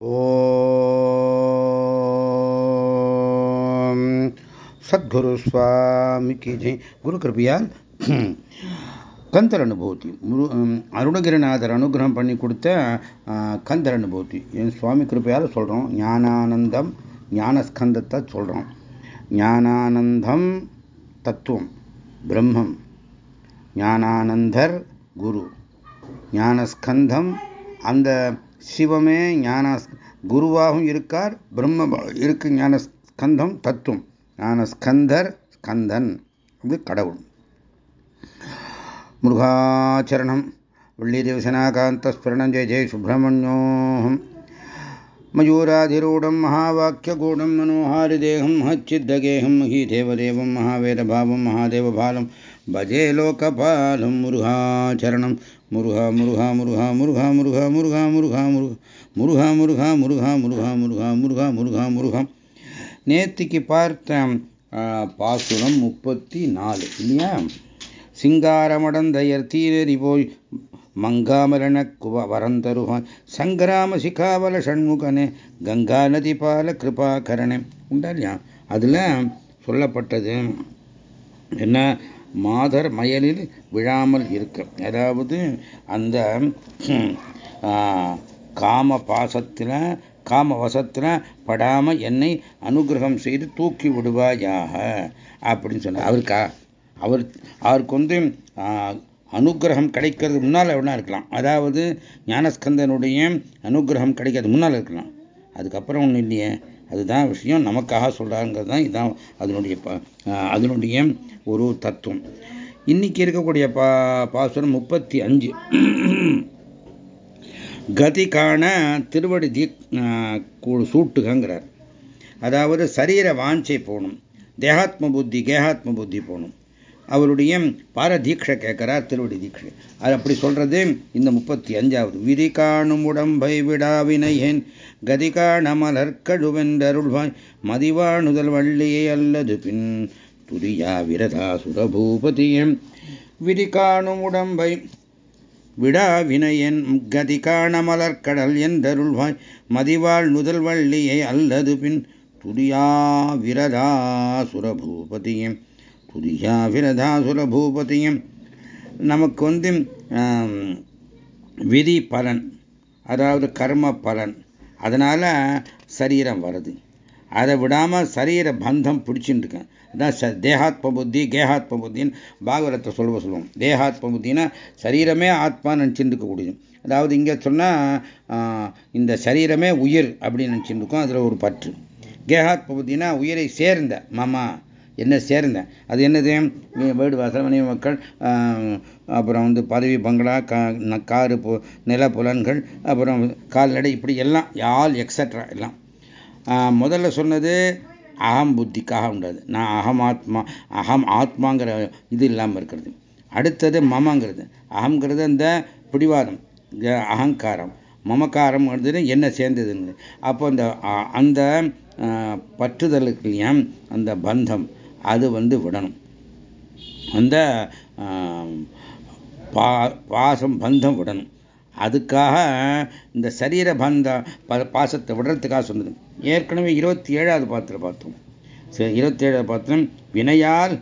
ஓம். சத்குரு சுவாமிக்கு ஜெய். குரு கிருப்பையால் கந்தர் அனுபூதி. அருணகிரிநாதர் அனுகிரகம் பண்ணி கொடுத்த கந்தர் அனுபூதி. என் சுவாமி கிருப்பையால் சொல்கிறோம் ஞானானந்தம் ஞானஸ்கந்தத்தை சொல்கிறோம் ஞானானந்தம் தத்துவம் பிரம்மம். ஞானானந்தர் குரு. ஞானஸ்கந்தம் அந்த சிவமே ஞான குருவாகவும் இருக்கார் பிரம்ம இருக்கு ஞான ஸ்கந்தம் தத்துவம் ஞான ஸ்கந்தர் ஸ்கந்தன் இது கடவுள் முருகாச்சரணம் वल्लीदेवसनाकान्तस्फुरणं जय जय सुब्रह्मण्योऽहम् मयूराधिरूढं महावाक्यगूढं मनोहारिदेहं महच्चिद्दगेहं महीदेवदेवं महावेदभावं महादेवभालं भजे लोकपालं मुरुहाचरणं முருகா முருகா முருகா முருகா முருகா முருகா முருகா முருகா முருகா முருகா முருகா முருகா முருகா முருகா முருகா நேத்திக்கு பார்த்த பாசுரம் முப்பத்தி நாலு இல்லையா சிங்காரமடந்தையர் தீரறி போய் மங்காமரண குவ வரந்தருவான் சங்கராம சிகாவல ஷண்முகனே கங்கா நதி பால கிருபாகரணே உண்டா இல்லையா அதில் சொல்லப்பட்டது என்ன மாதர் மயலில் விழாமல் இருக்க. அதாவது அந்த காம பாசத்தில் காம வசத்தில் படாமல் என்னை அனுகிரகம் செய்து தூக்கி விடுவாயாக அப்படின்னு சொன்னார். அவருக்கா அவர் அவருக்கு வந்து அனுகிரகம் கிடைக்கிறது முன்னால் எவ்வளோ இருக்கலாம். அதாவது ஞானஸ்கந்தனுடைய அனுகிரகம் கிடைக்கிறது முன்னால் இருக்கலாம். அதுக்கப்புறம் ஒன்றும் இல்லையே. அதுதான் விஷயம். நமக்காக சொல்கிறாங்கிறது தான் இதுதான் அதனுடைய அதனுடைய ஒரு தத்துவம். இன்னைக்கு இருக்கக்கூடிய பா பாசுரம் முப்பத்தி அஞ்சு. கதிக்கான திருவடி தீ சூட்டுகங்கிறார். அதாவது சரீர வாஞ்சை போகணும். தேகாத்ம புத்தி கேகாத்ம புத்தி போகணும். அவருடைய பாரதீட்சை கேட்கிறார் திருவடி தீட்சை அது அப்படி சொல்றது இந்த முப்பத்தி அஞ்சாவது விதி காணும் உடம்பை விடாவினையேன் கதி காணமலர்கழுவென்றருள்வாய் மதிவாணுதல் வள்ளியை அல்லது பின் துரியா விரதா சுரபூபதியம். விதி காணும் உடம்பை விடா வினையன் கதி காணமலர்கடல் என்றருள்வாய் மதிவாள் நுதல் வள்ளியை அல்லது பின் துரியா விரதா சுரபூபதியம். துரியா விரதா நமக்கு வந்து விதி பலன் அதாவது கர்ம பலன் அதனால் சரீரம் வருது. அதை விடாமல் சரீர பந்தம் பிடிச்சிட்டு இருக்கேன் அதான் தேகாத்ம புத்தி கேகாத்ம புத்தின்னு பாகவரத்தை சொல்லுவ சொல்லுவோம். தேகாத்ம புத்தின்னா சரீரமே ஆத்மா நினச்சிட்டு இருக்கக்கூடியது அதாவது இங்கே சொன்னால் இந்த சரீரமே உயிர் அப்படின்னு நினச்சிட்டு அதில் ஒரு பற்று. கேகாத்ம புத்தினா உயிரை சேர்ந்த மாமா. என்ன சேர்ந்தேன்? அது என்னது? வீடு வாசல் மனைவி மக்கள் அப்புறம் வந்து பதவி பங்களா காரு நில புலன்கள் அப்புறம் கால்நடை இப்படி எல்லாம் யால் எக்ஸட்ரா எல்லாம். முதல்ல சொன்னது அகம் புத்திக்காக உண்டாது. நான் அகம் ஆத்மா அகம் ஆத்மாங்கிற இது இல்லாமல் இருக்கிறது. அடுத்தது மமங்கிறது. அகங்கிறது அந்த பிடிவாதம் அகங்காரம். மமக்காரம்ங்கிறது என்ன சேர்ந்ததுன்னு அப்போ அந்த அந்த பற்றுதலுக்குலையும் அந்த பந்தம். அது வந்து விடணும். அந்த பா பாசம் பந்தம் விடணும். அதுக்காக இந்த சரீர பந்த பாசத்தை விடுறதுக்காக சொன்னது. ஏற்கனவே இருபத்தி ஏழாவது பாத்திரம் பார்த்தோம். இருபத்தி ஏழாவது பாத்திரம் வினையால்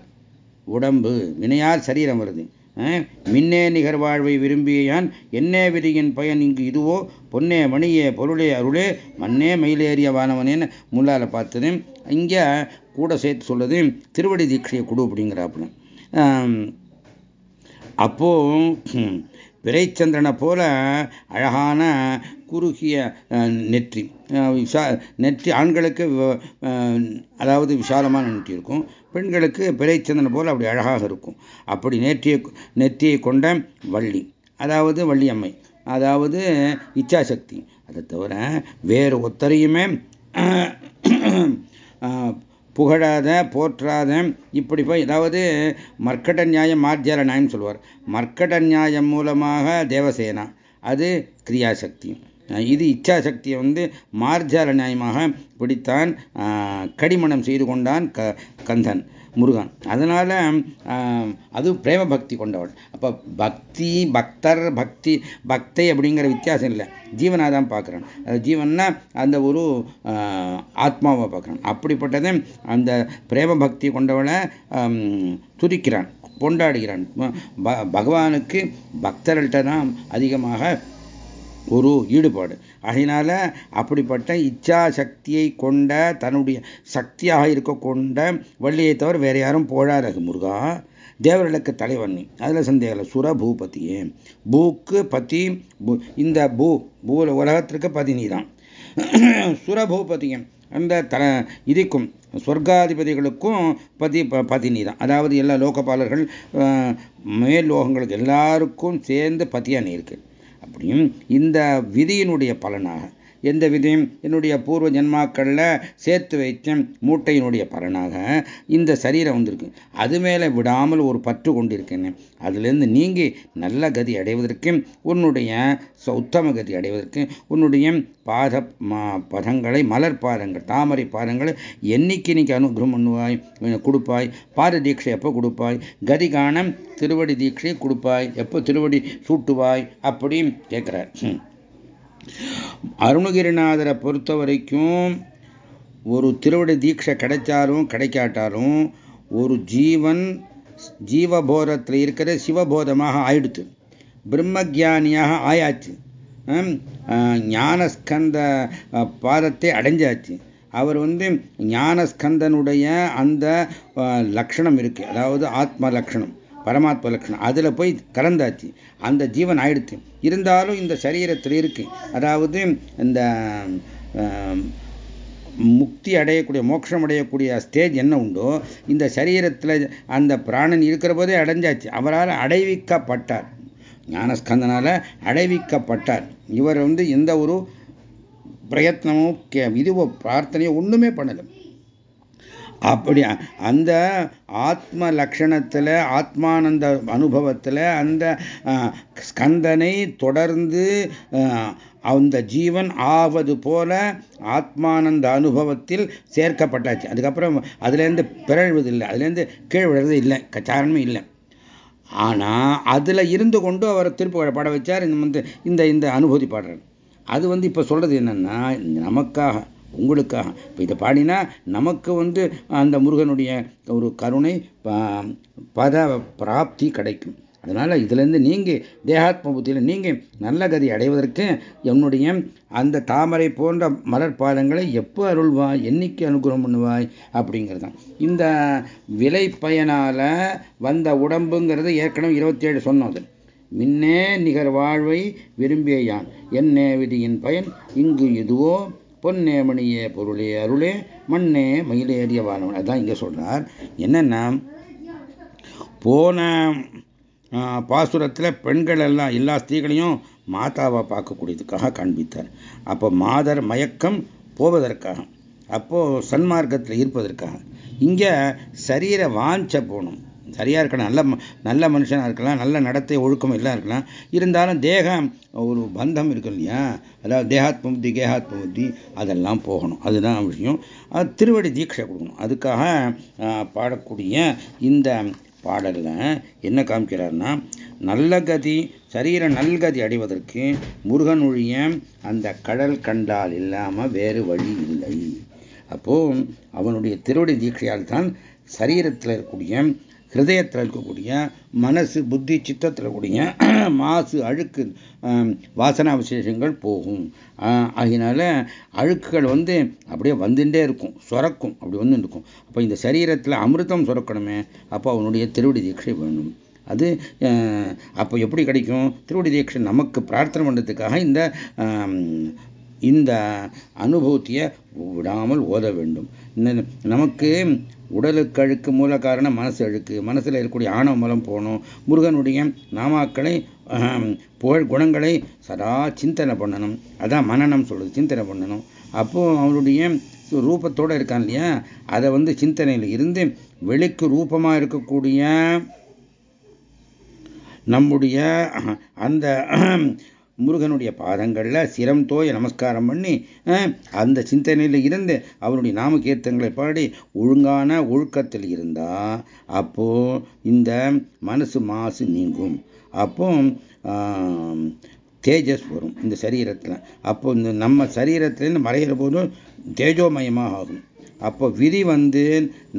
உடம்பு வினையால் சரீரம் வருது. மின்னே நிகர் வாழ்வை விரும்பியான் என்னே விதியின் பயன் இங்கு இதுவோ? பொன்னே மணியே பொருளே அருளே மண்ணே மயிலேறிய வானவனேன்னு முள்ளால பார்த்தது. இங்கே கூட சேர்த்து சொல்லுது திருவடி தீட்சையை கொடு அப்படிங்கிறாப்புல. அப்போ பிறைச்சந்திரனை போல அழகான குறுகிய நெற்றி விஷா நெற்றி ஆண்களுக்கு அதாவது விசாலமான நெற்றி இருக்கும். பெண்களுக்கு பிறைச்சந்திரனை போல அப்படி அழகாக இருக்கும். அப்படி நேற்றியை நெற்றியை கொண்ட வள்ளி அதாவது வள்ளி அம்மை அதாவது இச்சாசக்தி. அதை தவிர வேறு ஒத்தரையுமே புகழாத போற்றாத இப்படி போய் அதாவது மர்க்கட நியாயம் மார்ஜால நியாயம் சொல்லுவார். மர்க்கட நியாயம் மூலமாக தேவசேனா அது கிரியாசக்தி. இது இச்சாசக்தியை வந்து மார்ஜால நியாயமாக பிடித்தான் கடிமணம் செய்து கொண்டான் க கந்தன். முருகன். அதனால் அது பிரேம பக்தி கொண்டவள் அப்போ பக்தி பக்தர் பக்தி பக்தை அப்படிங்கிற வித்தியாசம் இல்லை. ஜீவனாக தான் பார்க்குறான் ஜீவன்னா அந்த ஒரு ஆத்மாவை பார்க்குறான் அப்படிப்பட்டதை அந்த பிரேம பக்தி கொண்டவளை துதிக்கிறான் கொண்டாடுகிறான். பகவானுக்கு பக்தர்கள்ட்ட தான் அதிகமாக ஒரு ஈடுபாடு. அதனால் அப்படிப்பட்ட இச்சா சக்தியை கொண்ட தன்னுடைய சக்தியாக இருக்க கொண்ட வள்ளியை தவிர வேறு யாரும் போழாரகு முருகா. தேவர்களுக்கு தலைவன் அதில் சந்தேகம் இல்லை சுரபூபதியே. பூக்கு பதி இந்த பூ பூ உலகத்திற்கு பதினி தான் சுரபூபதியம் அந்த த இதுக்கும் சொர்க்காதிபதிகளுக்கும் பதி பதினி தான் அதாவது எல்லா லோகபாலர்கள் மேல் லோகங்களுக்கு எல்லாருக்கும் சேர்ந்து பதியா நீ இருக்குது அப்படியும் இந்த விதியினுடைய பலனாக எந்த விதியும் என்னுடைய பூர்வ ஜென்மாக்களில் சேர்த்து வைத்த மூட்டையினுடைய பலனாக இந்த சரீரம் வந்திருக்கு. அது மேலே விடாமல் ஒரு பற்று கொண்டிருக்கேன். அதுலேருந்து நீங்கி நல்ல கதி அடைவதற்கு உன்னுடைய உத்தம கதி அடைவதற்கு உன்னுடைய பாத பதங்களை மலர் பாதங்கள் தாமரை பாதங்களை என்னைக்கு நீக்கு அனுகிரகம் பண்ணுவாய் கொடுப்பாய் பாத தீட்சை எப்போ கொடுப்பாய் கதி காணம் திருவடி தீட்சை கொடுப்பாய் எப்போ திருவடி சூட்டுவாய் அப்படின்னு கேட்குறார். அருணகிரிநாதரை பொறுத்த வரைக்கும் ஒரு திருவடி தீட்சை கிடைச்சாலும் கிடைக்காட்டாலும் ஒரு ஜீவன் ஜீவபோதத்தில் இருக்கிற சிவபோதமாக ஆயிடுத்து. பிரம்மஜானியாக ஆயாச்சு. ஞானஸ்கந்த பாதத்தை அடைஞ்சாச்சு. அவர் வந்து ஞானஸ்கந்தனுடைய அந்த லக்ஷணம் இருக்கு. அதாவது ஆத்ம லக்ஷணம். பரமாத்ம லட்சணம் அதில் போய் கலந்தாச்சு. அந்த ஜீவன் ஆயிடுச்சு. இருந்தாலும் இந்த சரீரத்தில் இருக்கு. அதாவது இந்த முக்தி அடையக்கூடிய மோட்சம் அடையக்கூடிய ஸ்டேஜ் என்ன உண்டோ இந்த சரீரத்தில் அந்த பிராணன் இருக்கிற போதே அடைஞ்சாச்சு. அவரால் அடைவிக்கப்பட்டார். ஞானஸ்கந்தனால் அடைவிக்கப்பட்டார். இவர் வந்து எந்த ஒரு பிரயத்னமும் இதுவோ பிரார்த்தனையோ ஒன்றுமே பண்ணலை. அப்படி அந்த ஆத்ம லட்சணத்தில் ஆத்மானந்த அனுபவத்தில் அந்த ஸ்கந்தனை தொடர்ந்து அந்த ஜீவன் ஆவது போல ஆத்மானந்த அனுபவத்தில் சேர்க்கப்பட்டாச்சு. அதுக்கப்புறம் அதுலேருந்து பிறழ்வதில்லை அதுலேருந்து கீழ் விழுறது இல்லை. கச்சாரமே இல்லை. ஆனால் அதில் இருந்து கொண்டு அவரை திருப்பி பாட வச்சார். இந்த வந்து இந்த இந்த அனுபூதி பாடுறார் அது வந்து இப்போ சொல்கிறது என்னென்னா நமக்காக உங்களுக்காக. இப்போ இதை பாடினா நமக்கு வந்து அந்த முருகனுடைய ஒரு கருணை பத பிராப்தி கிடைக்கும். அதனால் இதுலேருந்து நீங்கள் தேகாத்ம புத்தியில் நீங்கள் நல்ல கதி அடைவதற்கு என்னுடைய அந்த தாமரை போன்ற மலர் பாதங்களை எப்போ அருள்வாய் என்னைக்கு அனுகிரகம் பண்ணுவாய் அப்படிங்கிறது தான் இந்த விலை பயனால் வந்த உடம்புங்கிறது ஏற்கனவே இருபத்தி ஏழு சொன்னது. மின்னே நிகர் வாழ்வை விரும்பிய யான் என்னே விதியின் பயன் இங்கு எதுவோ பொன்னே மணியே பொருளே அருளே மண்ணே மயிலேறிய வானவன் அதான் இங்கே சொல்றார். என்னென்னா போன பாசுரத்தில் பெண்கள் எல்லாம் எல்லா ஸ்திரீகளையும் மாதாவை பார்க்கக்கூடியதுக்காக காண்பித்தார். அப்போ மாதர் மயக்கம் போவதற்காக அப்போ சன்மார்க்கத்தில் இருப்பதற்காக இங்கே சரீர வாஞ்ச போகணும். சரியாக இருக்கலாம். நல்ல நல்ல மனுஷனாக இருக்கலாம். நல்ல நடத்தை ஒழுக்கம் எல்லாம் இருக்கலாம். இருந்தாலும் தேகம் ஒரு பந்தம் இருக்கு இல்லையா? அதாவது தேகாத்ம புத்தி கேகாத்ம புத்தி அதெல்லாம் போகணும். அதுதான் விஷயம். அது திருவடி தீட்சை கொடுக்கணும். அதுக்காக பாடக்கூடிய இந்த பாடலில் என்ன காமிக்கிறார்னா நல்ல கதி சரீர நல்கதி அடைவதற்கு முருகன் ஒழிய அந்த கடல் கண்டால் இல்லாமல் வேறு வழி இல்லை. அப்போ அவனுடைய திருவடி தீட்சையால் தான் சரீரத்தில் இருக்கக்கூடிய ஹிருதயத்தில் இருக்கக்கூடிய மனசு புத்தி சித்தத்தில் இருக்கக்கூடிய மாசு அழுக்கு வாசனா விசேஷங்கள் போகும். அதனால அழுக்குகள் வந்து அப்படியே வந்துட்டே இருக்கும். சுரக்கும். அப்படி வந்து இருக்கும். அப்போ இந்த சரீரத்தில் அமிர்தம் சுரக்கணுமே. அப்போ அவனுடைய திருவடி தீட்சை வேணும். அது அப்போ எப்படி கிடைக்கும்? திருவடி தீட்சை நமக்கு பிரார்த்தனை பண்ணுறதுக்காக இந்த இந்த அனுபூத்தியை விடாமல் ஓத வேண்டும். நமக்கு உடலுக்கு அழுக்கு மூல காரணம் மனசு அழுக்கு மனசில் இருக்கக்கூடிய ஆணவ மூலம் போகணும். முருகனுடைய நாமாக்களை புகழ் குணங்களை சதா சிந்தனை பண்ணணும். அதான் மனநம் சொல்லுது சிந்தனை பண்ணணும். அப்போ அவனுடைய ரூபத்தோடு இருக்கான் இல்லையா? அதை வந்து சிந்தனையில் இருந்து வெளிக்கு ரூபமாக இருக்கக்கூடிய நம்முடைய அந்த முருகனுடைய பாதங்களில் சிரம் தோய நமஸ்காரம் பண்ணி அந்த சிந்தனையில் இருந்து அவருடைய நாமகீர்த்தங்களை பாடி ஒழுங்கான ஒழுக்கத்தில் இருந்தால் அப்போ இந்த மனசு மாசு நீங்கும். அப்போ தேஜஸ் வரும் இந்த சரீரத்தில். அப்போ இந்த நம்ம சரீரத்திலேருந்து மறைகிற போதும் தேஜோமயமாக ஆகும். அப்போ விதி வந்து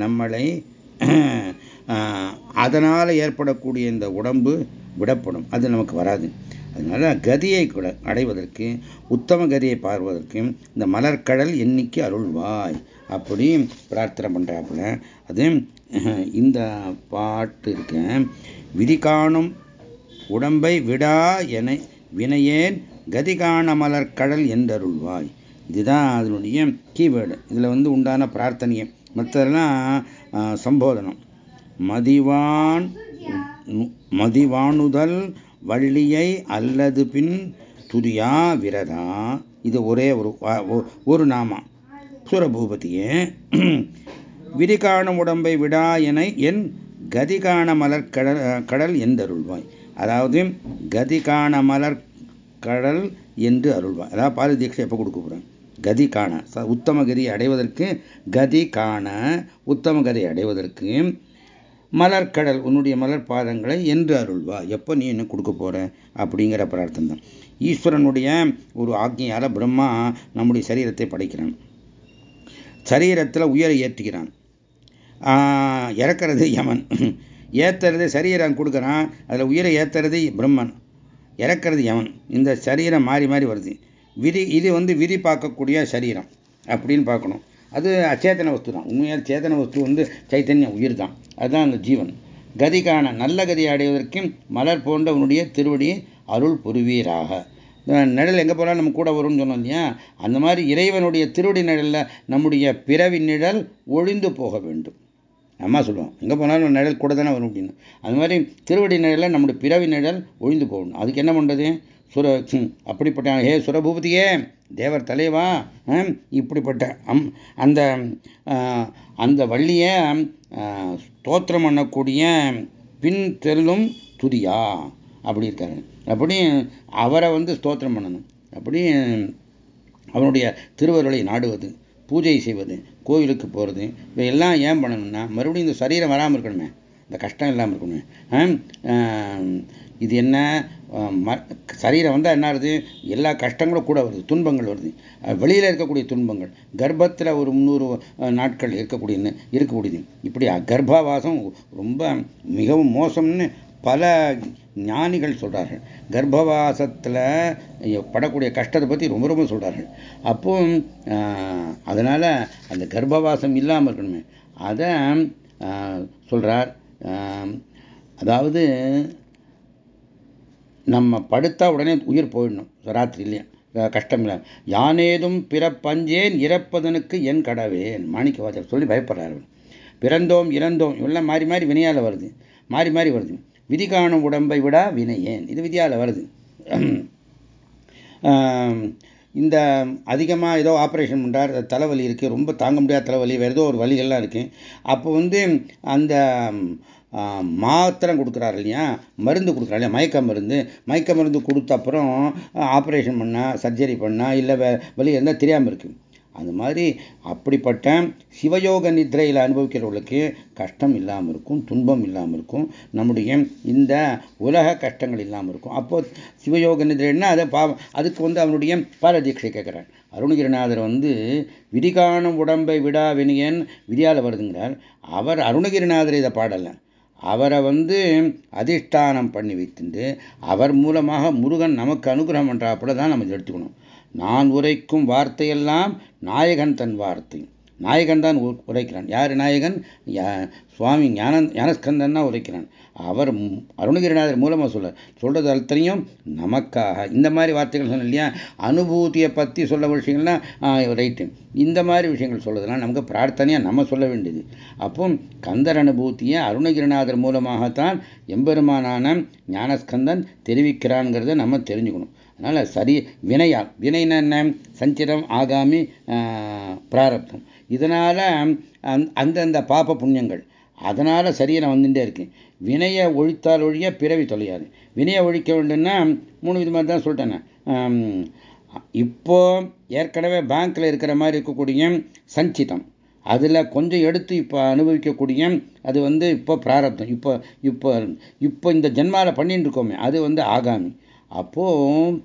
நம்மளை அதனால் ஏற்படக்கூடிய இந்த உடம்பு விடப்படும். அது நமக்கு வராது. அதனால கதியை கூட அடைவதற்கு உத்தம கதியை பார்வதற்கு இந்த மலர்கடல் எண்ணிக்கை அருள்வாய் அப்படி பிரார்த்தனை பண்ணுறாப்புல அது இந்த பாட்டு இருக்க. விதி காணும் உடம்பை விடா என வினையேன் கதி காண மலர்கடல் என்றருள்வாய். இதுதான் அதனுடைய கீவேர்டு. இதில் வந்து உண்டான பிரார்த்தனையை. மற்றதெல்லாம் சம்போதனம். மதிவான் மதிவானுதல் வள்ளியை அல்லது பின் துதியா விரதா? இது ஒரே ஒரு ஒரு நாமா. சுரபூபதியே விரிகாண உடம்பை விடா என என் கதிகான மலர் கடல் கடல் என்றருள்வாய். அதாவது கதிகான மலர் கடல் என்று அருள்வாய். அதாவது பால தீட்சை எப்போ கொடுக்க போகிறேன் கதி காண உத்தம கதி அடைவதற்கு கதி காண உத்தம கதி அடைவதற்கு மலர்கடல் உன்னுடைய மலர் பாதங்களை என்று அருள்வா. எப்போ நீ என்ன கொடுக்க போற? அப்படிங்கிற பிரார்த்தனை தான் ஈஸ்வரனுடைய ஒரு ஆக்ஞையால் பிரம்மா நம்முடைய சரீரத்தை படைக்கிறான். சரீரத்தில் உயர ஏற்றுகிறான். இறக்கிறது யமன். ஏற்றுறது சரீரம் கொடுக்குறான். அதில் உயிரை ஏற்றுறது பிரம்மன். இறக்கிறது யமன். இந்த சரீரம் மாறி மாறி வருது. விதி இது வந்து விதி பார்க்கக்கூடிய சரீரம் அப்படின்னு பார்க்கணும். அது அச்சேதன வஸ்து தான் உண்மையான சேதன வஸ்து வந்து சைத்தன்யம் உயிர் தான் அதுதான் அந்த ஜீவன். கதிக்கான நல்ல கதி அடைவதற்கும் மலர் போன்ற உன்னுடைய அருள் புரிவீராக. நிழல் எங்கே போனாலும் நம்ம கூட வரும்னு சொன்னோம் இல்லையா? அந்த மாதிரி இறைவனுடைய திருவடி நிழலில் நம்முடைய பிறவி நிழல் ஒழிந்து போக வேண்டும். அம்மா சொல்லுவோம் எங்கே போனாலும் நிழல் கூட தானே வரும் அப்படின்னு. அது மாதிரி திருவடி நிழலில் நம்முடைய பிறவி நிழல் ஒழிந்து போகணும். அதுக்கு என்ன பண்ணுறது சுர அப்படிப்பட்ட ஹே சுரபூபதியே தேவர் தலைவா இப்படிப்பட்ட அம் அந்த அந்த வள்ளியை ஸ்தோத்திரம் பண்ணக்கூடிய பின் செல்லும் துதியா அப்படி இருக்காரு. அப்படி அவரை வந்து ஸ்தோத்திரம் பண்ணணும். அப்படி அவனுடைய திருவருளை நாடுவது பூஜை செய்வது கோவிலுக்கு போகிறது இவையெல்லாம் ஏன் பண்ணணும்னா மறுபடியும் இந்த சரீரம் வராமல் இருக்கணுமே. இந்த கஷ்டம் இல்லாமல் இருக்கணுமே. இது என்ன? சரீரம் வந்தால் என்ன ஆகுது? எல்லா கஷ்டங்களும் கூட வருது துன்பங்கள் வருது. வெளியில் இருக்கக்கூடிய துன்பங்கள் கர்ப்பத்தில் ஒரு முந்நூறு நாட்கள் இருக்கக்கூடிய இருக்கக்கூடியது. இப்படி கர்ப்பவாசம் ரொம்ப மிகவும் மோசம்னு பல ஞானிகள் சொல்கிறார்கள் கர்ப்பவாசத்தில் படக்கூடிய கஷ்டத்தை பற்றி ரொம்ப ரொம்ப சொல்கிறார்கள் அப்போ அதனால் அந்த கர்ப்பவாசம் இல்லாமல் இருக்கணுமே. அதை சொல்கிறார் அதாவது நம்ம படுத்தா உடனே உயிர் போயிடணும். ராத்திரிலேயே கஷ்டம் இல்லை. யானேதும் பிறப்பஞ்சேன் இறப்பதனுக்கு என் கடவேன் மாணிக்க வாசர் சொல்லி பயப்படுறாரு பிறந்தோம் இறந்தோம். இவெல்லாம் மாறி மாறி வினையால் வருது. மாறி மாறி வருது. விதி காணும் உடம்பை விட வினையேன். இது விதியால் வருது. இந்த அதிகமாக ஏதோ ஆப்ரேஷன் பண்ணுறார் தலைவலி இருக்குது ரொம்ப தாங்க முடியாத தலைவலி வேறு ஏதோ ஒரு வலிகள்லாம் இருக்குது அப்போ வந்து அந்த மாத்திரம் கொடுக்குறாரு இல்லையா? மருந்து கொடுக்குறாரு இல்லையா? மயக்க மருந்து. மயக்க மருந்து கொடுத்த அப்புறம் ஆப்ரேஷன் பண்ணால் சர்ஜரி பண்ணால் இல்லை வலி இருந்தால் தெரியாமல் இருக்குது அந்த மாதிரி அப்படிப்பட்ட சிவயோக நித்ரையில் அனுபவிக்கிறவர்களுக்கு கஷ்டம் இல்லாமல் இருக்கும் துன்பம் இல்லாமல் இருக்கும். நம்முடைய இந்த உலக கஷ்டங்கள் இல்லாமல் இருக்கும். அப்போ சிவயோக நித்ரைன்னா அதை பா அதுக்கு வந்து அவனுடைய பாரதீட்சை கேட்குறான் அருணகிரிநாதர் வந்து விதிகாணும் உடம்பை விடா வினியன் விதியால் வருதுங்கிறார். அவர் அருணகிரிநாதர் இதை பாடலை. அவரை வந்து அதிஷ்டானம் பண்ணி வைத்துண்டு அவர் மூலமாக முருகன் நமக்கு அனுகிரகம் பண்ணுறாப்புல தான் நம்ம எடுத்துக்கணும். நான் உரைக்கும் வார்த்தையெல்லாம் நாயகன் தன் வார்த்தை. நாயகன் தான் உரைக்கிறான். யார் நாயகன்? சுவாமி ஞான ஞானஸ்கந்தன் தான் உரைக்கிறான். அவர் அருணகிரிநாதர் மூலமாக சொல்ல சொல்றது அத்தனையும் நமக்காக இந்த மாதிரி வார்த்தைகள் சொன்ன இல்லையா? அனுபூதியை பற்றி சொல்ல விஷயங்கள்லாம் ரைட்டு. இந்த மாதிரி விஷயங்கள் சொல்றதுலாம் நமக்கு பிரார்த்தனையாக நம்ம சொல்ல வேண்டியது. அப்போ கந்தர் அனுபூத்தியை அருணகிரிநாதர் மூலமாகத்தான் எம்பெருமானான ஞானஸ்கந்தன் தெரிவிக்கிறான்ங்கிறத நம்ம தெரிஞ்சுக்கணும். அதனால் சரி வினையா வினைன்னு என்ன சஞ்சிரம் ஆகாமி பிராரப்தம். இதனால் அந்தந்த பாப புண்ணியங்கள். அதனால் சரீரம் வந்துட்டே இருக்கு. வினையை ஒழித்தால் ஒழிய பிறவி தொலையாது. வினையை ஒழிக்க வேண்டும்னா மூணு விதமாக தான் சொல்லிட்டேன். இப்போ ஏற்கனவே பேங்க்கில் இருக்கிற மாதிரி இருக்கக்கூடிய சஞ்சிதம். அதில் கொஞ்சம் எடுத்து இப்போ அனுபவிக்கக்கூடிய அது வந்து இப்போ பிராரப்தம். இப்போ இப்போ இப்போ இந்த ஜென்மாவில் பண்ணிட்டு இருக்கோமே அது வந்து ஆகாமி. அப்போது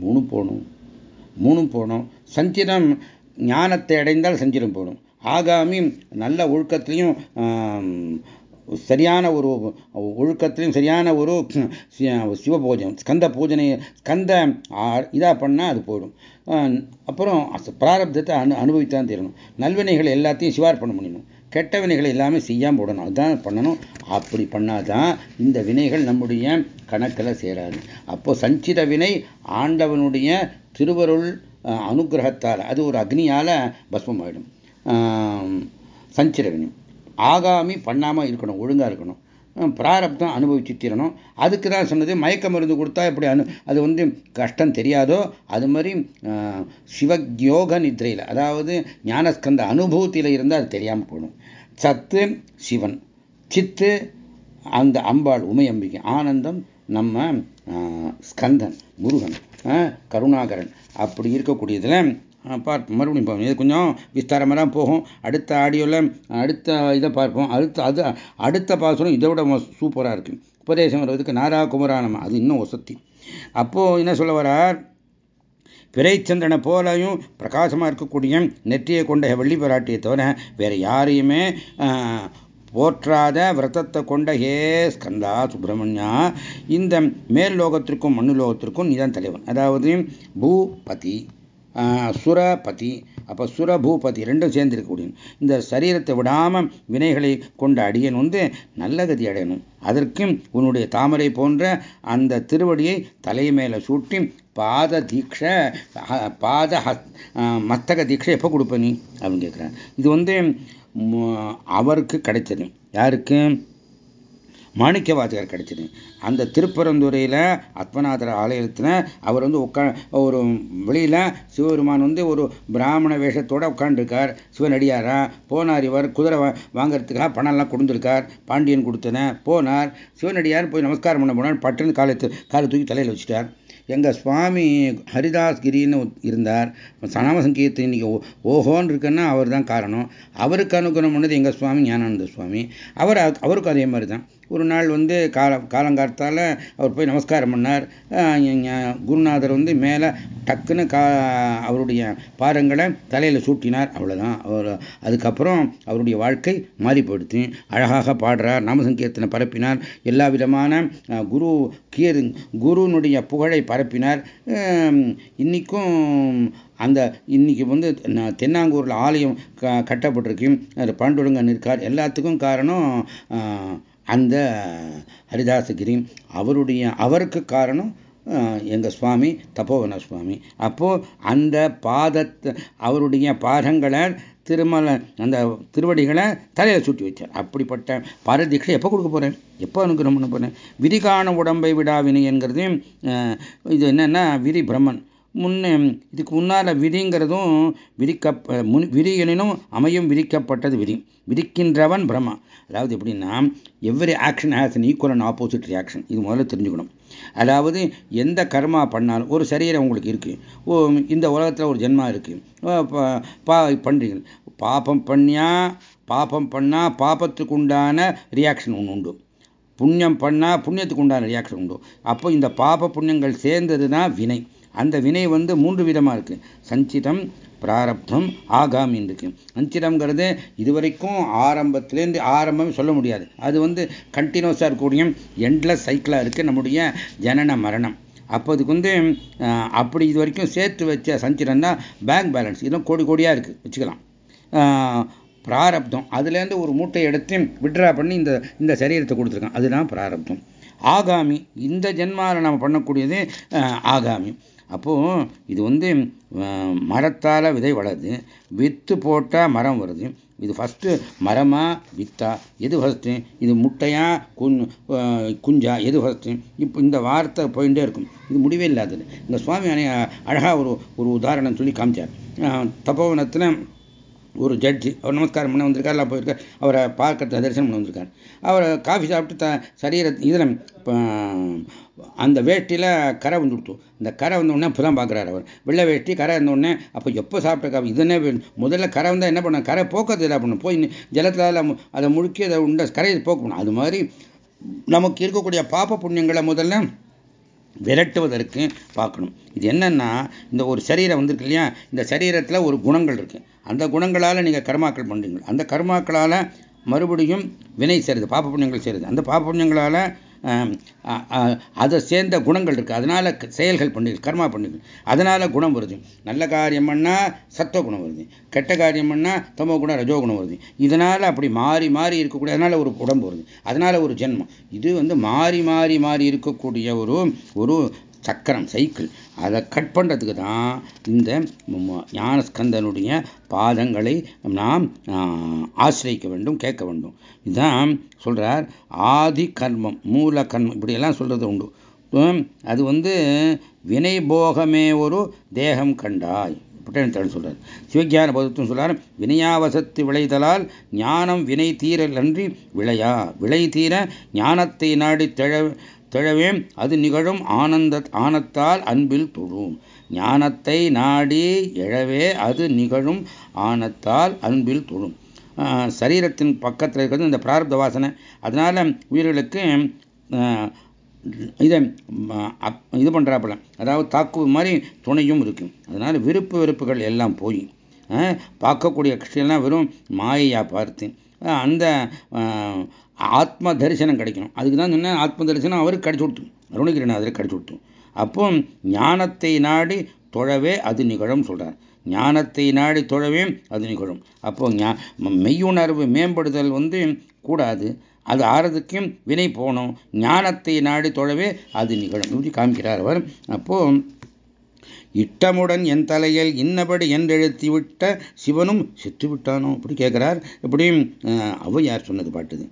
மூணும் போகணும். மூணும் போகணும். சஞ்சிதம் ஞானத்தை அடைந்தால் சஞ்சிதம் போகணும். ஆகாமி நல்ல ஒழுக்கத்திலையும் சரியான ஒரு ஒழுக்கத்திலையும் சரியான ஒரு சிவ பூஜனம் ஸ்கந்த பூஜனை ஸ்கந்த இதாக பண்ணால் அது போயிடும். அப்புறம் பிராரப்தத்தை அனு அனுபவித்தான் தீரணும். நல்வினைகள் எல்லாத்தையும் சிவார் பண்ண கெட்ட வினைகள் எல்லாமே செய்யாமல் போடணும். அதுதான் பண்ணணும். அப்படி பண்ணாதான் இந்த வினைகள் நம்முடைய கணக்கில் சேராது. அப்போ சஞ்சித வினை ஆண்டவனுடைய திருவருள் அனுகிரகத்தால் அது ஒரு அக்னியால் பஸ்மமாயிடும். சஞ்சித வினை. ஆகாமி பண்ணாமல் இருக்கணும் ஒழுங்காக இருக்கணும். பிராரப்தம் அனுபவிச்சு தீரணும். அதுக்கு தான் சொன்னது மயக்க மருந்து கொடுத்தா எப்படி அனு அது வந்து கஷ்டம் தெரியாதோ அது மாதிரி சிவயோக நித்ரையில் அதாவது ஞானஸ்கந்த அனுபவத்தில் இருந்தால் அது தெரியாமல் போகணும் சத்து சிவன். சித்து அந்த அம்பாள் உமையம்பிகை. ஆனந்தம் நம்ம ஸ்கந்தன் முருகன் கருணாகரன். அப்படி இருக்கக்கூடியதில் பார்ப்போம் மறுபடியும் பார்ப்போம் இது கொஞ்சம் விஸ்தாரமாக தான் போகும். அடுத்த ஆடியோவில் அடுத்த இதை பார்ப்போம். அடுத்த அது அடுத்த பாசனம் இதை விட சூப்பராக இருக்குது உபதேசம் வர்றதுக்கு நாரா குமரானம் அது இன்னும் வசதி. அப்போது என்ன சொல்ல வரார் பிறைச்சந்திரனை போலையும் பிரகாசமாக இருக்கக்கூடிய நெற்றியை கொண்ட வெள்ளி பிராட்டியை தவிர வேறு யாரையுமே போற்றாத விரதத்தை கொண்ட ஹே ஸ்கந்தா சுப்பிரமணியா இந்த மேல் லோகத்திற்கும் மண்ணு லோகத்திற்கும் நீதான் தலைவன். அதாவது பூபதி. சுரபதி அப்போ சுரபூபதி ரெண்டும் சேர்ந்திருக்கக்கூடிய இந்த சரீரத்தை விடாமல் வினைகளை கொண்ட அடியன் வந்து நல்ல கதி அடையணும். அதற்கும் உன்னுடைய தாமரை போன்ற அந்த திருவடியை தலை மேலே சூட்டி பாத தீட்சை பாத மஸ்தக தீட்சை எப்போ கொடுப்ப நீ? அப்படின்னு கேட்குறேன் இது வந்து அவருக்கு கிடைச்சது யாருக்கு? மாணிக்க வாத்தியார் கிடைச்சது. அந்த திருப்பரந்துறையில் அத்மநாதர் ஆலயத்தில் அவர் வந்து உட்கா ஒரு வெளியில் சிவபெருமான் வந்து ஒரு பிராமண வேஷத்தோடு உட்காந்துருக்கார் சிவனடியாரா? போனார் இவர். குதிரை வாங்கிறதுக்காக பணம்லாம் கொடுத்துருக்கார். பாண்டியன் கொடுத்தன. போனார். சிவனடியார் போய் நமஸ்காரம் பண்ண போனார். பட்டுன்னு காலை காலை தூக்கி தலையில் வச்சுட்டார். எங்கள் சுவாமி ஹரிதாஸ் கிரின்னு இருந்தார். சனாம சங்கீர்த்தன் இன்னைக்கு ஓஹோன்னு இருக்குன்னா அவர் தான் காரணம். அவருக்கு அனுகிரகம் பண்ணது எங்கள் சுவாமி ஞானானந்த சுவாமி. அவர் அவருக்கும் அதே மாதிரி தான் ஒரு நாள் வந்து கால காலங்கார்த்தால் அவர் போய் நமஸ்காரம் பண்ணார். குருநாதர் வந்து மேலே டக்குன்னு கா அவருடைய பாதங்களை தலையில் சூட்டினார். அவ்வளோதான் அவர் அதுக்கப்புறம் அவருடைய வாழ்க்கை மாறி அழகாக பாடுறார் நாமசங்கீர்த்தனை பரப்பினார். எல்லா விதமான குரு கீர் குருனுடைய புகழை பரப்பினார். இன்னைக்கும் அந்த இன்னைக்கு வந்து தென்னாங்கூரில் ஆலயம் கட்டப்பட்டிருக்கு அது பாண்டுரங்கன் இருக்கார். எல்லாத்துக்கும் காரணம் அந்த ஹரிதாசகிரி அவருடைய அவருக்கு காரணம் எங்கள் சுவாமி தபோவன சுவாமி. அப்போது அந்த பாதத்தை அவருடைய பாதங்களை திருமலை அந்த திருவடிகளை தலையில் சுட்டி வச்சார். அப்படிப்பட்ட பாரதீட்சை எப்போ கொடுக்க போகிறேன் எப்போ அனுகிரகம் பண்ண போகிறேன் விதிகான உடம்பை விடாவினை என்கிறது இது என்னென்னா விதி பிரம்மன் முன்னே இதுக்கு முன்னால் விதிங்கிறதும் விதிக்க முன் விதி எனினும் அமையும் விதிக்கப்பட்டது விதி. விதிக்கின்றவன் பிரம்மா. அதாவது எப்படின்னா every action has an equal and opposite reaction இது முதல்ல தெரிஞ்சுக்கணும். அதாவது எந்த கர்மா பண்ணாலும் ஒரு சரீரம் உங்களுக்கு இருக்குது இந்த உலகத்தில் ஒரு ஜென்மா இருக்குது பா பண்ணுறீங்க பாப்பம் பண்ணியா பாப்பம் பண்ணால் பாப்பத்துக்கு உண்டான ரியாக்ஷன் ஒன்று உண்டு. புண்ணியம் பண்ணால் புண்ணியத்துக்கு உண்டான ரியாக்ஷன் உண்டு. அப்போ இந்த பாப புண்ணியங்கள் சேர்ந்தது தான் வினை. அந்த வினை வந்து மூன்று விதமாக இருக்குது சஞ்சிதம் பிராரப்தம் ஆகாமின்னு இருக்கு. சஞ்சிதம்ங்கிறது இதுவரைக்கும் ஆரம்பத்திலேருந்து ஆரம்பம் சொல்ல முடியாது. அது வந்து கண்டினியூஸாக இருக்கக்கூடிய எண்ட்லெஸ் சைக்கிளாக இருக்குது நம்முடைய ஜனன மரணம். அப்போ அதுக்கு வந்து அப்படி இது வரைக்கும் சேர்த்து வச்ச சஞ்சிடம் தான் பேங்க் பேலன்ஸ் இதெல்லாம் கோடி கோடியாக இருக்குது வச்சுக்கலாம். பிராரப்தம். அதுலேருந்து ஒரு மூட்டை எடுத்து விட்ரா பண்ணி இந்த இந்த சரீரத்தை கொடுத்துருக்கான். அதுதான் பிராரப்தம். ஆகாமி. இந்த ஜென்மாவில் நம்ம பண்ணக்கூடியது ஆகாமி. அப்போது இது வந்து மரத்தால் விதை வளருது. வித்து போட்டால் மரம் வருது. இது ஃபஸ்ட்டு மரமா வித்தா? எது ஃபஸ்ட்டு இது முட்டையா குன் குஞ்சா? எது ஃபஸ்ட்டு இப்போ இந்த வார்த்தை போயிட்டே இருக்கும். இது முடிவே இல்லாதது. இந்த சுவாமி அழகாக ஒரு ஒரு உதாரணம் சொல்லி காமிச்சார். தபோவனத்தில் ஒரு ஜட்ஜி அவர் நமஸ்காரம் பண்ண வந்திருக்கார் எல்லாம் போயிருக்கார் அவரை பார்க்க தரிசனம் பண்ண வந்திருக்கார். அவரை காஃபி சாப்பிட்டு த சரீர இதில் அந்த வேஷ்டியில் கரை வந்து கொடுத்தோம். இந்த கரை வந்தோடனே அப்போ இப்போ தான் பார்க்குறாரு அவர். வெள்ளை வேஷ்டி கரை இருந்தோடனே அப்போ எப்போ சாப்பிட்ட காஃபி இதுனே முதல்ல கரை வந்தால் என்ன பண்ண கரை போக்கிறது என்ன பண்ணும் போய் ஜலத்தில் அதை முழுக்கி அதை உண்ட கரையை போக்கணும். அது மாதிரி நமக்கு இருக்கக்கூடிய பாப்ப புண்ணியங்களை முதல்ல விரட்டுவதற்கு பார்க்கணும். இது என்னன்னா இந்த ஒரு சரீரம் வந்திருக்கு இல்லையா? இந்த சரீரத்தில் ஒரு குணங்கள் இருக்கு. அந்த குணங்களால் நீங்கள் கர்மாக்கள் பண்ணுறீங்க அந்த கர்மாக்களால் மறுபடியும் வினை செய்கிறது பாப்ப புண்ணியங்கள் செய்கிறது அந்த பாப்ப புண்ணியங்களால் அதை சேர்ந்த குணங்கள் இருக்குது அதனால் செயல்கள் பண்ணி கர்மா பண்ணி அதனால் குணம் வருது. நல்ல காரியம் பண்ணால் சத்துவ குணம் வருது. கெட்ட காரியம் பண்ணால் தமோ குணம் ரஜோ குணம் வருது. இதனால் அப்படி மாறி மாறி இருக்கக்கூடிய அதனால் ஒரு உடம்பு வருது. அதனால் ஒரு ஜென்மம். இது வந்து மாறி மாறி மாறி இருக்கக்கூடிய ஒரு ஒரு சக்கரம் சைக்கிள். அதை கட் பண்ணுறதுக்கு தான் இந்த ஞானஸ்கந்தனுடைய பாதங்களை நாம் ஆசிரியிக்க வேண்டும் கேட்க வேண்டும். இதுதான் சொல்கிறார் ஆதி கர்மம் மூல கர்மம் இப்படியெல்லாம் சொல்கிறது உண்டு. அது வந்து வினை போகமே ஒரு தேகம் கண்டாய். புட்டேன் சொல்றார். சிவஜான பௌத்தம் சொல்றார் வினையாவசத்து விளைதலால் ஞானம் வினை தீரல் அன்றி விளையா. விளை தீர ஞானத்தை நாடி தெழ தழவே அது நிகழும் ஆனந்த ஆனத்தால் அன்பில் தொழும். ஞானத்தை நாடி எழவே அது நிகழும் ஆனத்தால் அன்பில் தொழும். சரீரத்தின் பக்கத்தில் இருக்கிறது இந்த பிரார்த்த வாசனை. அதனால உயிர்களுக்கு இதை இது பண்ணுறாப்புல அதாவது தாக்கு மாதிரி துணையும் இருக்கும் அதனால விருப்பு வெறுப்புகள் எல்லாம் போய் பார்க்கக்கூடிய கஷ்டம்லாம் வெறும் மாயையாக பார்த்து அந்த ஆத்ம தரிசனம் கிடைக்கணும். அதுக்கு தான் சொன்ன ஆத்ம தரிசனம் அவருக்கு கிடைச்சி கொடுத்தோம். அருணகிரிநாதருக்கு கிடைச்சி கொடுத்தோம். அப்போ ஞானத்தை நாடி தொழவே அது நிகழும் சொல்கிறார் ஞானத்தை நாடி தொழவே அது நிகழும். அப்போ மெய்யுணர்வு மேம்படுதல் வந்து கூடாது. அது ஆறதுக்கும் வினை போகணும். ஞானத்தை நாடி தொழவே அது நிகழும். இப்படி காமிக்கிறார் அவர். அப்போ இட்டமுடன் என் தலையில் இன்னபடி என்றெழுத்தி விட்ட சிவனும் செத்து விட்டானோ அப்படி கேட்கிறார் இப்படியும் ஔவையார் சொன்னது பாட்டுது.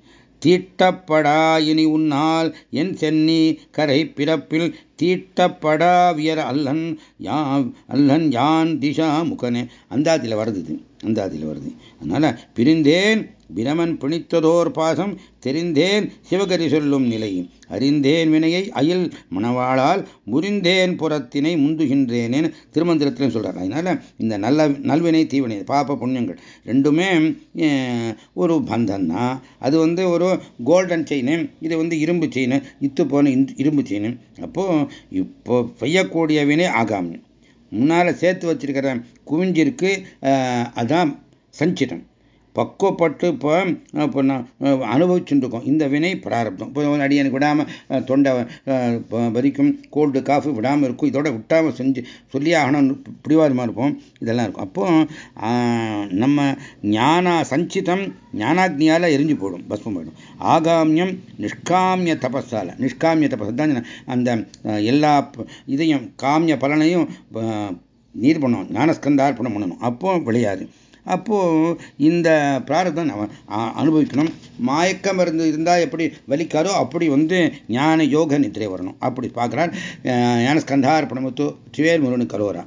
தீட்டப்படா இனி உன்னால் என் சென்னி கரை பிறப்பில் தீட்டப்படாவியர் அல்லன் யா அல்லன் யான் திஷா முகனே அந்தாதியில் வருது அந்தாதியில் வருது அதனால பிரிந்தேன் பிரமன் பிணித்ததோர் பாசம் தெரிந்தேன் சிவகரி சொல்லும் நிலை. அறிந்தேன் வினையை அயில் மணவாளால் முறிந்தேன் புறத்தினை முந்துகின்றேனேன்னு திருமந்திரத்திலையும் சொல்கிறார் அதனால இந்த நல்ல நல்வினை தீவினை பாப்ப புண்ணியங்கள் ரெண்டுமே ஒரு பந்தம் தான் அது வந்து ஒரு கோல்டன் செயின் இது வந்து இரும்பு செயின் இத்து போன இரும்பு செயின். அப்போது இப்போ பெய்யக்கூடிய வினை ஆகாமி. முன்னால் சேர்த்து வச்சிருக்கிற குவிஞ்சிருக்கு அதான் சஞ்சிடம் பக்குவப்பட்டு இப்போ இப்போ அனுபவிச்சுட்டு இருக்கோம் இந்த வினை பிராரப்தம். இப்போ அடியனுக்கு விடாமல் தொண்டை வரிக்கும் கோல்டு காஃபி விடாமல் இருக்கும். இதோட விட்டாமல் செஞ்சு சொல்லி ஆகணும்னு பிடிவாதமாக இருப்போம். இதெல்லாம் இருக்கும். அப்போ நம்ம ஞான சஞ்சிதம் ஞானாக்னியால் எரிஞ்சு போடும் பஸ்மம் போயிடும். ஆகாமியம் நிஷ்காமிய தபஸால். நிஷ்காமிய தபஸ் தான் அந்த எல்லா இதையும் காமிய பலனையும் நீர் பண்ணணும் ஞானஸ்கந்தார்ப்பணம் பண்ணணும். அப்போ விளையாது. அப்போது இந்த பிராரதம் நம்ம அனுபவிக்கணும். மயக்க மருந்து இருந்தால் எப்படி வலிக்காதோ அப்படி வந்து ஞான யோக நித்திரை வரணும். அப்படி பார்க்குறார் ஞானஸ்கந்தார் ஸ்கந்தார்ப்பணமத்து சிவேர் முருகனு கரோரா